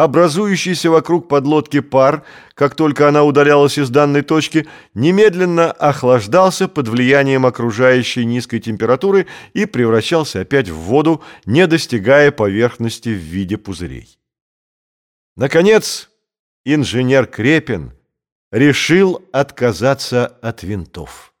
Образующийся вокруг подлодки пар, как только она удалялась из данной точки, немедленно охлаждался под влиянием окружающей низкой температуры и превращался опять в воду, не достигая поверхности в виде пузырей. Наконец, инженер Крепин решил отказаться от винтов.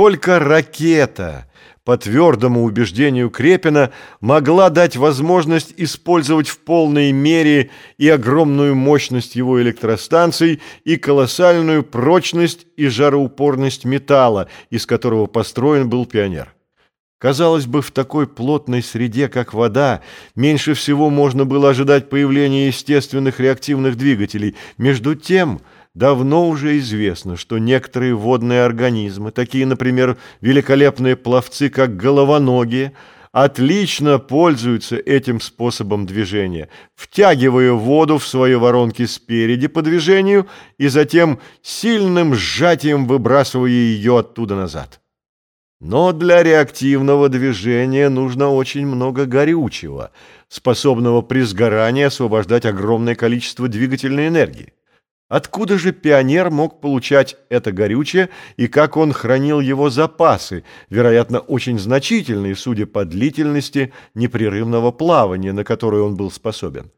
Только ракета – по твердому убеждению Крепина, могла дать возможность использовать в полной мере и огромную мощность его электростанций, и колоссальную прочность и жароупорность металла, из которого построен был пионер. Казалось бы, в такой плотной среде, как вода, меньше всего можно было ожидать появления естественных реактивных двигателей. Между тем давно уже известно, что некоторые водные организмы, такие, например, великолепные пловцы, как головоногие, отлично пользуются этим способом движения, втягивая воду в свои воронки спереди по движению и затем сильным сжатием выбрасывая ее оттуда назад. Но для реактивного движения нужно очень много горючего, способного при сгорании освобождать огромное количество двигательной энергии. Откуда же пионер мог получать это горючее и как он хранил его запасы, вероятно, очень значительные, судя по длительности непрерывного плавания, на которое он был способен?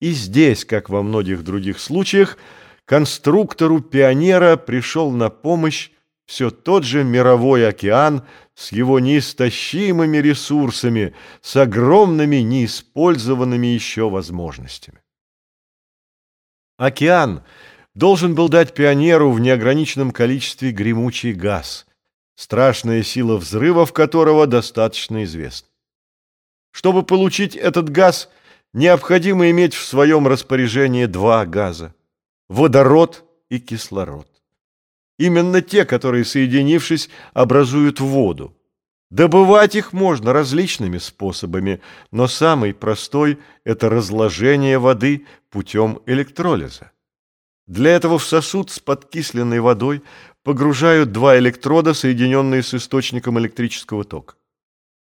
И здесь, как во многих других случаях, конструктору пионера пришел на помощь все тот же мировой океан с его неистощимыми ресурсами, с огромными неиспользованными еще возможностями. Океан должен был дать пионеру в неограниченном количестве гремучий газ, страшная сила взрывов которого достаточно известна. Чтобы получить этот газ, необходимо иметь в своем распоряжении два газа – водород и кислород. Именно те, которые, соединившись, образуют воду. Добывать их можно различными способами, но самый простой – это разложение воды путем электролиза. Для этого в сосуд с подкисленной водой погружают два электрода, соединенные с источником электрического тока.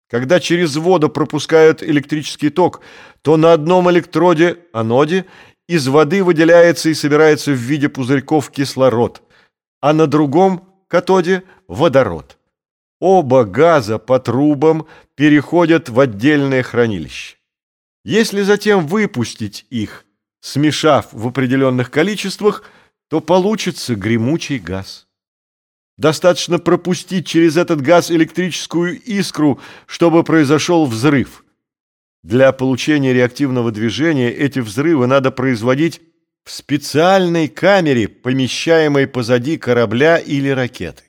Когда через воду пропускают электрический ток, то на одном электроде, аноде, из воды выделяется и собирается в виде пузырьков кислород, а на другом катоде – водород. Оба газа по трубам переходят в отдельное хранилище. Если затем выпустить их, смешав в определенных количествах, то получится гремучий газ. Достаточно пропустить через этот газ электрическую искру, чтобы произошел взрыв. Для получения реактивного движения эти взрывы надо производить в специальной камере, помещаемой позади корабля или ракеты.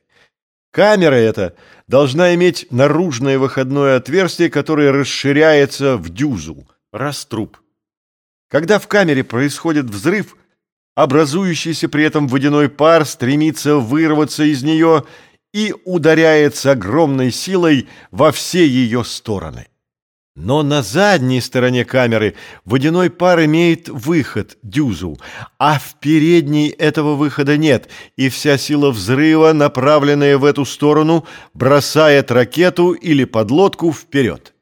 Камера эта должна иметь наружное выходное отверстие, которое расширяется в дюзу, раструб. Когда в камере происходит взрыв, образующийся при этом водяной пар стремится вырваться из нее и ударяет с огромной силой во все ее стороны. Но на задней стороне камеры водяной пар имеет выход, дюзу, а в передней этого выхода нет, и вся сила взрыва, направленная в эту сторону, бросает ракету или подлодку вперед.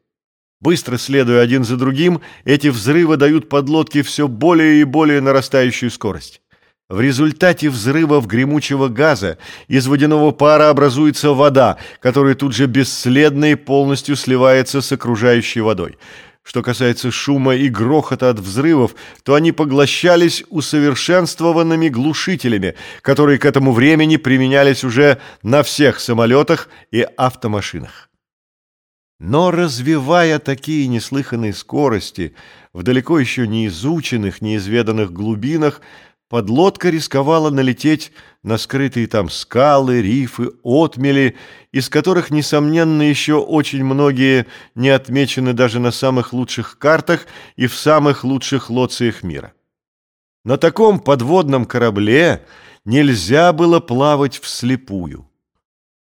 Быстро следуя один за другим, эти взрывы дают подлодке все более и более нарастающую скорость. В результате взрывов гремучего газа из водяного пара образуется вода, которая тут же бесследно и полностью сливается с окружающей водой. Что касается шума и грохота от взрывов, то они поглощались усовершенствованными глушителями, которые к этому времени применялись уже на всех самолетах и автомашинах. Но развивая такие неслыханные скорости в далеко еще не изученных, неизведанных глубинах, Подлодка рисковала налететь на скрытые там скалы, рифы, отмели, из которых, несомненно, еще очень многие не отмечены даже на самых лучших картах и в самых лучших лоциях мира. На таком подводном корабле нельзя было плавать вслепую.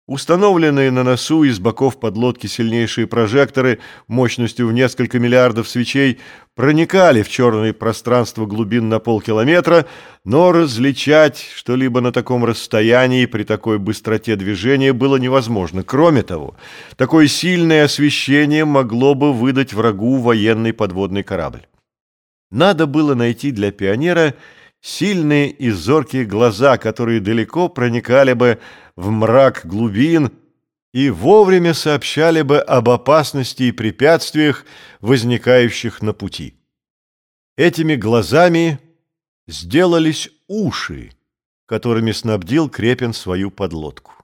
Установленные на носу из боков подлодки сильнейшие прожекторы мощностью в несколько миллиардов свечей проникали в черное пространство глубин на полкилометра, но различать что-либо на таком расстоянии при такой быстроте движения было невозможно. Кроме того, такое сильное освещение могло бы выдать врагу военный подводный корабль. Надо было найти для пионера сильные и зоркие глаза, которые далеко проникали бы в мрак глубин и вовремя сообщали бы об опасности и препятствиях, возникающих на пути. Этими глазами сделались уши, которыми снабдил Крепин свою подлодку.